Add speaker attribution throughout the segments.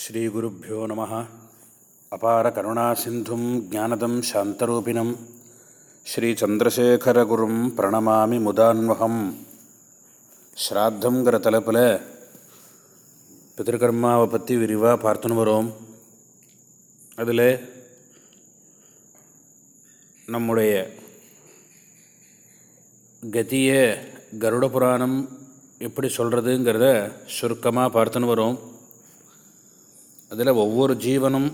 Speaker 1: ஸ்ரீகுருப்போ நம. அபார கருணா சிந்தும் ஜானதம் சாந்தரூபிணம். ஸ்ரீச்சந்திரசேகரகுரும் பிரணமாமி முதான்வகம். ஸ்ராத்தங்கிற தலைப்பில் பிதர்கர்மாவை பற்றி விரிவாக பார்த்துன்னு வரோம். அதில் நம்முடைய கதியை கருட புராணம் எப்படி சொல்கிறதுங்கிறத சுருக்கமாக பார்த்துன்னு வரோம். அதில் ஒவ்வொரு ஜீவனும்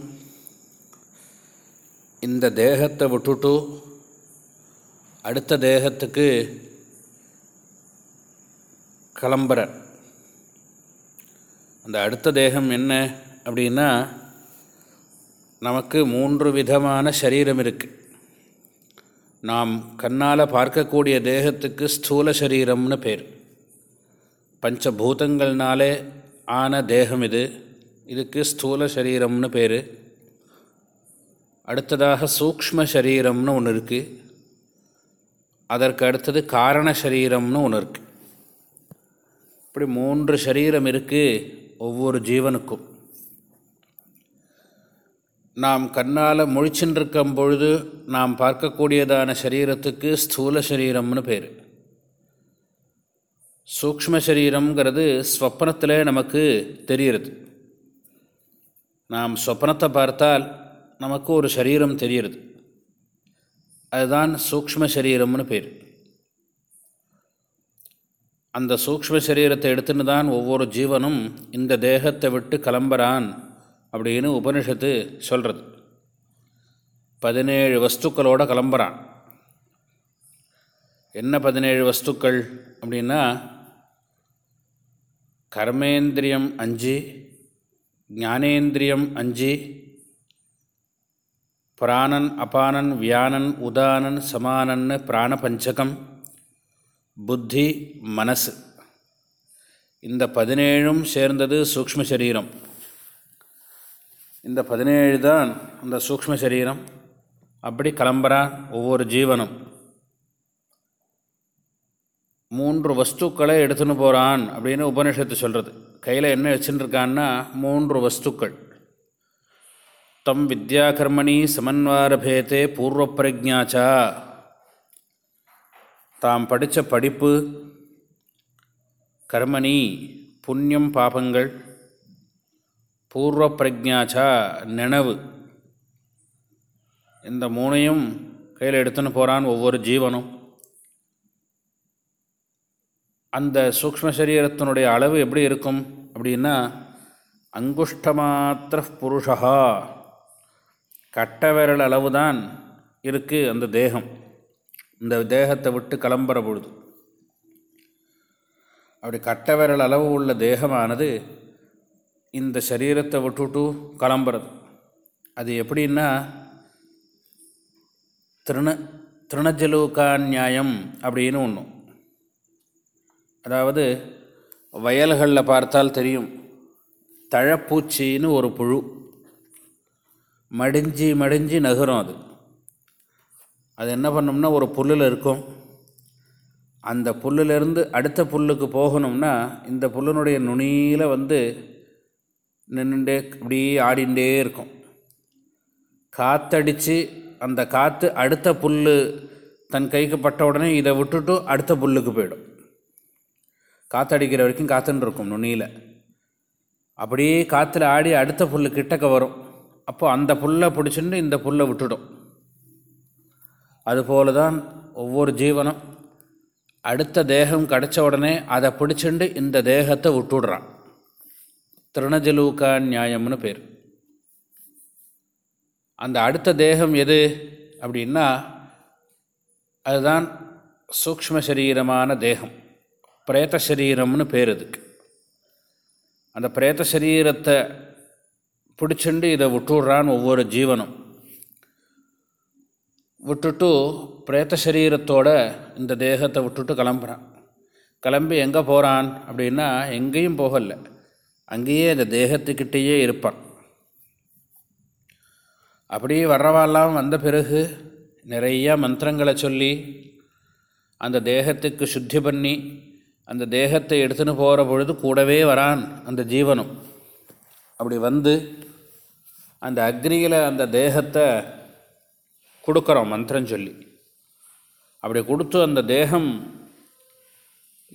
Speaker 1: இந்த தேகத்தை விட்டுட்டு அடுத்த தேகத்துக்கு கிளம்புற அந்த அடுத்த தேகம் என்ன அப்படின்னா நமக்கு மூன்று விதமான சரீரம் இருக்குது நாம் கண்ணால் பார்க்கக்கூடிய தேகத்துக்கு ஸ்தூல சரீரம்னு பேர். பஞ்சபூதங்கள்னாலே ஆன தேகம் இது. இதுக்கு ஸ்தூல சரீரம்னு பேர். அடுத்ததாக சூக்ஷ்ம சரீரம்னு ஒன்று இருக்குது அதற்கு அடுத்தது காரண சரீரம்னு ஒன்று இருக்குது இப்படி மூன்று சரீரம் இருக்குது ஒவ்வொரு ஜீவனுக்கும். நாம் கண்ணால் முழிச்சுருக்கும் பொழுது நாம் பார்க்கக்கூடியதான சரீரத்துக்கு ஸ்தூல சரீரம்னு பேர். சூக்ஷ்ம சரீரம்ங்கிறது ஸ்வப்னத்தில் நமக்கு தெரிகிறது. நாம் சொப்னத்தை பார்த்தால் நமக்கு ஒரு சரீரம் தெரிகிறது. அதுதான் சூக்ஷ்ம சரீரம்னு பேர். அந்த சூக்ஷ்ம சரீரத்தை எடுத்துன்னு தான் ஒவ்வொரு ஜீவனும் இந்த தேகத்தை விட்டு கிளம்புறான் அப்படின்னு உபனிஷத்து சொல்கிறது பதினேழு வஸ்துக்களோடு கிளம்புறான். என்ன பதினேழு வஸ்துக்கள் அப்படின்னா கர்மேந்திரியம் அஞ்சு ஞானேந்திரியம் அஞ்சு பிராணன் அபானன் வியானன் உதானன் சமானன்னு பிராணபஞ்சகம் புத்தி மனசு. இந்த பதினேழும் சேர்ந்தது சூக்ம சரீரம். இந்த பதினேழு தான் அந்த சூக்ம சரீரம். அப்படி கிளம்புறான் ஒவ்வொரு ஜீவனும். மூன்று வஸ்துக்களை எடுத்துன்னு போகிறான் அப்படின்னு உபனிஷத்து சொல்கிறது கையில் என்ன வச்சுட்டுருக்கான்னா மூன்று வஸ்துக்கள். தம் வித்யாகர்மணி பூர்வ பிரஜாச்சா தாம் படித்த படிப்பு கர்மணி புண்ணியம் பாபங்கள். பூர்வ பிரஜாச்சா நினைவு. இந்த மூணையும் கையில் எடுத்துன்னு போகிறான் ஒவ்வொரு ஜீவனும். அந்த சூக்ம சரீரத்தினுடைய அளவு எப்படி இருக்கும்? அப்படின்னா அங்குஷ்டமாத்திர புருஷா. கட்ட விரல் அளவு தான் இருக்குது அந்த தேகம். இந்த தேகத்தை விட்டு கிளம்புற பொழுது. அப்படி கட்ட விரல் அளவு உள்ள தேகமானது இந்த சரீரத்தை விட்டுட்டு கிளம்புறது. அது எப்படின்னா திருண திருணஜலூக்கா நியாயம் அப்படின்னு ஒன்று அதாவது வயல்களில் பார்த்தால் தெரியும். தழப்பூச்சின்னு ஒரு புழு. மடிஞ்சு மடிஞ்சு நகரும் அது. அது என்ன பண்ணோம்னா ஒரு புல்லில் இருக்கும். அந்த புல்லிலேருந்து அடுத்த புல்லுக்கு போகணும்னா இந்த புல்லினுடைய நுனியில் வந்து நின்றுண்டே இப்படி ஆடிண்டே இருக்கும். காற்றடித்து அந்த காற்று அடுத்த புல் தன் கைக்கு பட்ட உடனே இதை விட்டுட்டு அடுத்த புல்லுக்கு போயிடும். காற்றடிக்கிற வரைக்கும் காற்றுன்னு இருக்கும் நுனியில். அப்படியே காற்றுல ஆடி அடுத்த புல் கிட்டக்க வரும். அப்போ அந்த புல்லை பிடிச்சிட்டு இந்த புல்லை விட்டுடும். அதுபோல தான் ஒவ்வொரு ஜீவனும் அடுத்த தேகம் கிடச்ச உடனே அதை பிடிச்சிண்டு இந்த தேகத்தை விட்டுடுறான். திருணஜலூக்கா நியாயம்னு பேர். அந்த அடுத்த தேகம் எது அப்படின்னா அதுதான் சூக்ம சரீரமான தேகம். பிரேத்த சரீரம்னு பேர் அதுக்கு. அந்த பிரேத்த சரீரத்தை பிடிச்சுண்டு இதை விட்டுடுறான் ஒவ்வொரு ஜீவனும். விட்டுட்டு பிரேத்த சரீரத்தோட இந்த தேகத்தை விட்டுட்டு கிளம்புறான். கிளம்பி எங்கே போகிறான் அப்படின்னா எங்கேயும் போகலை. அங்கேயே அந்த தேகத்துக்கிட்டேயே இருப்பான். அப்படியே வர்றவாலாம் வந்த பிறகு நிறையா மந்திரங்களை சொல்லி அந்த தேகத்துக்கு சுத்தி பண்ணி அந்த தேகத்தை எடுத்துன்னு போகிற பொழுது கூடவே வரான் அந்த ஜீவனும். அப்படி வந்து அந்த அக்னியில் அந்த தேகத்தை கொடுக்குறோம் மந்திரம் சொல்லி. அப்படி கொடுத்து அந்த தேகம்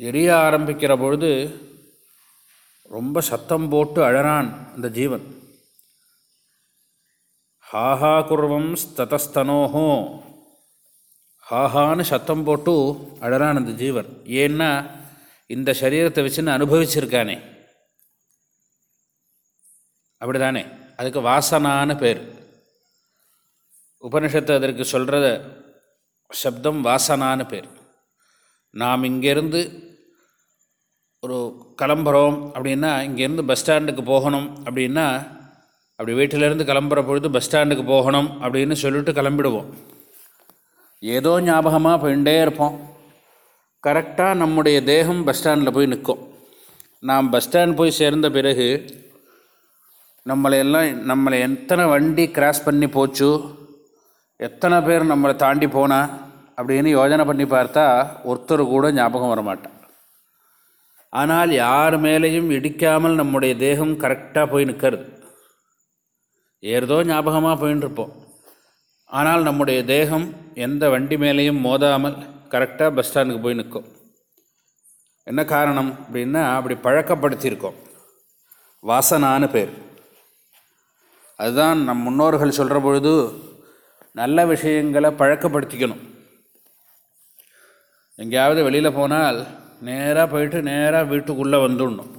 Speaker 1: எரிய ஆரம்பிக்கிற பொழுது ரொம்ப சத்தம் போட்டு அழறான் அந்த ஜீவன். ஹாஹா குர்வம் ஸ்ததஸ்தனோஹோ. ஹாஹான்னு சத்தம் போட்டு அழறான் அந்த ஜீவன். ஏன்னா இந்த சரீரத்தை வச்சுன்னு அனுபவிச்சிருக்கானே. அப்படி தானே அதுக்கு வாசனான்னு பேர். உபனிஷத்து அதற்கு சொல்கிற சப்தம் வாசனான்னு பேர். நாம் இங்கேருந்து ஒரு கிளம்புறோம் அப்படின்னா இங்கேருந்து பஸ் ஸ்டாண்டுக்கு போகணும் அப்படின்னா அப்படி வீட்டிலேருந்து கிளம்புற பொழுது பஸ் ஸ்டாண்டுக்கு போகணும் அப்படின்னு சொல்லிட்டு கிளம்பிடுவோம். ஏதோ ஞாபகமாக போயிட்டே இருப்போம். கரெக்டாக நம்முடைய தேகம் பஸ் ஸ்டாண்டில் போய் நிற்கும் நாம் பஸ் ஸ்டாண்ட் போய் சேர்ந்த பிறகு நம்மளை எல்லாம் நம்மளை எத்தனை வண்டி கிராஸ் பண்ணி போச்சு எத்தனை பேர் நம்மளை தாண்டி போனா அப்படின்னு யோஜனை பண்ணி பார்த்தா ஒருத்தர் கூட ஞாபகம் வரமாட்டான். ஆனால் யார் மேலேயும் இடிக்காமல் நம்முடைய தேகம் கரெக்டாக போய் நிற்கிறது ஏதோ ஞாபகமாக போயின்னு இருப்போம். ஆனால் நம்முடைய தேகம் எந்த வண்டி மேலேயும் மோதாமல் கரெக்டாக பஸ் ஸ்டாண்டுக்கு போய் நிற்கும் என்ன காரணம் அப்படின்னா அப்படி பழக்கப்படுத்தியிருக்கோம். வாசனான்னு பேர். அதுதான் நம் முன்னோர்கள் சொல்கிற பொழுது நல்ல விஷயங்களை பழக்கப்படுத்திக்கணும். எங்கேயாவது வெளியில் போனால் நேராக போயிட்டு நேராக வீட்டுக்குள்ளே வந்துடணும்.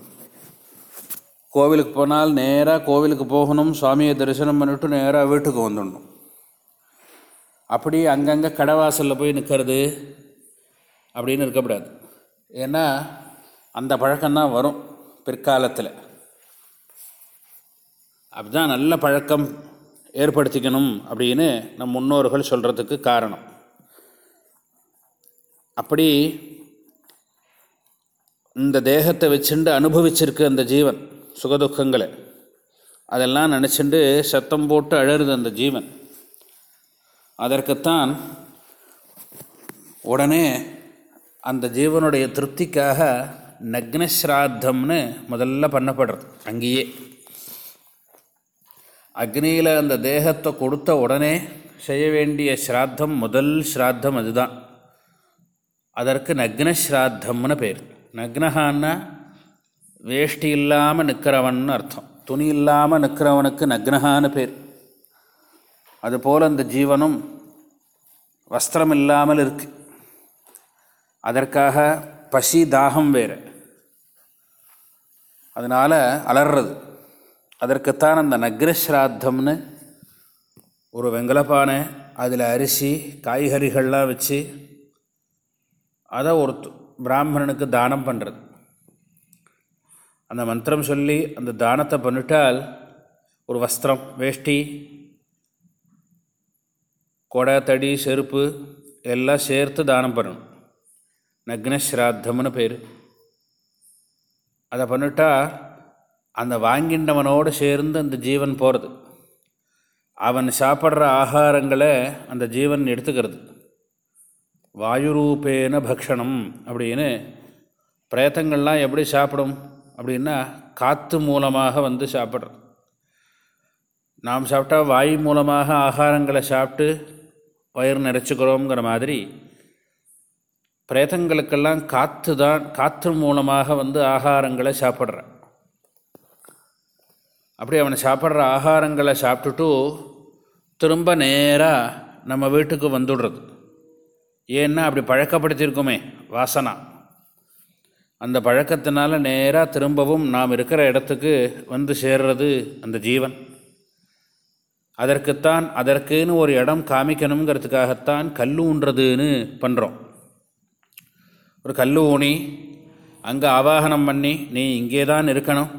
Speaker 1: கோவிலுக்கு போனால் நேராக கோவிலுக்கு போகணும் சுவாமியை தரிசனம் பண்ணிவிட்டு நேராக வீட்டுக்கு வந்துடணும். அப்படி அங்கங்கே கடைவாசலில் போய் நிற்கிறது அப்படின்னு இருக்கக்கூடாது. ஏன்னா அந்த பழக்கம்தான் வரும் பிற்காலத்தில். அப்படிதான் நல்ல பழக்கம் ஏற்படுத்திக்கணும் அப்படின்னு நம் முன்னோர்கள் சொல்கிறதுக்கு காரணம். அப்படி இந்த தேகத்தை வச்சுண்டு அனுபவிச்சிருக்கு அந்த ஜீவன் சுகதுக்கங்களை. அதெல்லாம் நினச்சிண்டு சத்தம் போட்டு அழருது அந்த ஜீவன். அதற்குத்தான் உடனே அந்த ஜீவனுடைய திருப்திக்காக நக்னஸ்ராத்தம்னு முதல்ல பண்ணப்படுறது அங்கேயே. அக்னியில் அந்த தேகத்தை கொடுத்த உடனே செய்ய வேண்டிய ஸ்ராத்தம் முதல் ஸ்ராத்தம் அதுதான். அதற்கு நக்னஸ்ராத்தம்னு பேர். நக்னஹான்னா வேஷ்டி இல்லாமல் நிற்கிறவன் அர்த்தம். துணி இல்லாமல் நிற்கிறவனுக்கு நக்னஹான்னு பேர். அதுபோல் அந்த ஜீவனும் வஸ்திரம் இல்லாமல் இருக்குது அதற்காக பசி தாகம் வேறு. அதனால் அலறது அதற்குத்தான் அந்த நக்ரஸ்ராத்தம்னு ஒரு வெங்கலப்பானை அதில் அரிசி காய்கறிகள்லாம் வச்சு அதை ஒரு பிராமணனுக்கு தானம் பண்ணுறது. அந்த மந்திரம் சொல்லி அந்த தானத்தை பண்ணிட்டால் ஒரு வஸ்திரம் வேஷ்டி கொடை தடி செருப்பு எல்லாம் சேர்த்து தானம் பண்ணணும். நக்னஸ்ராத்தம்னு பேர். அதை பண்ணிட்டா அந்த வாங்கின்றவனோடு சேர்ந்து அந்த ஜீவன் போகிறது அவன் சாப்பிட்ற ஆகாரங்களை அந்த ஜீவன் எடுத்துக்கிறது. வாயுரூபேன பக்ஷணம் அப்படின்னு பிரேத்தங்கள்லாம் எப்படி சாப்பிடும் அப்படின்னா காற்று மூலமாக வந்து சாப்பிட்றது. நாம் சாப்பிட்டா வாயு மூலமாக ஆகாரங்களை சாப்பிட்டு வயிறு நிறைச்சிக்கிறோங்கிற மாதிரி பிரேதங்களுக்கெல்லாம் காற்று தான் காற்று மூலமாக வந்து ஆகாரங்களை சாப்பிட்றான். அப்படி அவனை சாப்பிட்ற ஆகாரங்களை சாப்பிட்டுட்டு திரும்ப நேராக நம்ம வீட்டுக்கு வந்துடுறது. ஏன்னா அப்படி பழக்கப்படுத்தியிருக்கோமே வாசனா. அந்த பழக்கத்தினால நேராக திரும்பவும் நாம் இருக்கிற இடத்துக்கு வந்து சேர்றது அந்த ஜீவன். அதற்குத்தான் அதற்குன்னு ஒரு இடம் காமிக்கணுங்கிறதுக்காகத்தான் கல் ஊன்றதுன்னு பண்ணுறோம் ஒரு கல் ஊனி அங்கே ஆவாகனம் பண்ணி நீ இங்கே தான் இருக்கணும்.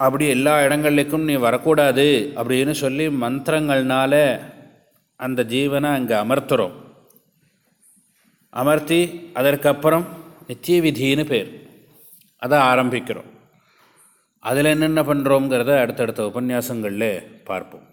Speaker 1: அப்படி எல்லா இடங்களுக்கும் நீ வரக்கூடாது அப்படின்னு சொல்லி மந்திரங்கள்னால அந்த ஜீவனை அங்கே அமர்த்துகிறோம் அமர்த்தி அதற்கப்புறம் நித்திய விதின்னு பேர். அதை ஆரம்பிக்கிறோம். அதில் என்னென்ன பண்ணுறோங்கிறத அடுத்தடுத்த உபன்யாசங்களில் பார்ப்போம்.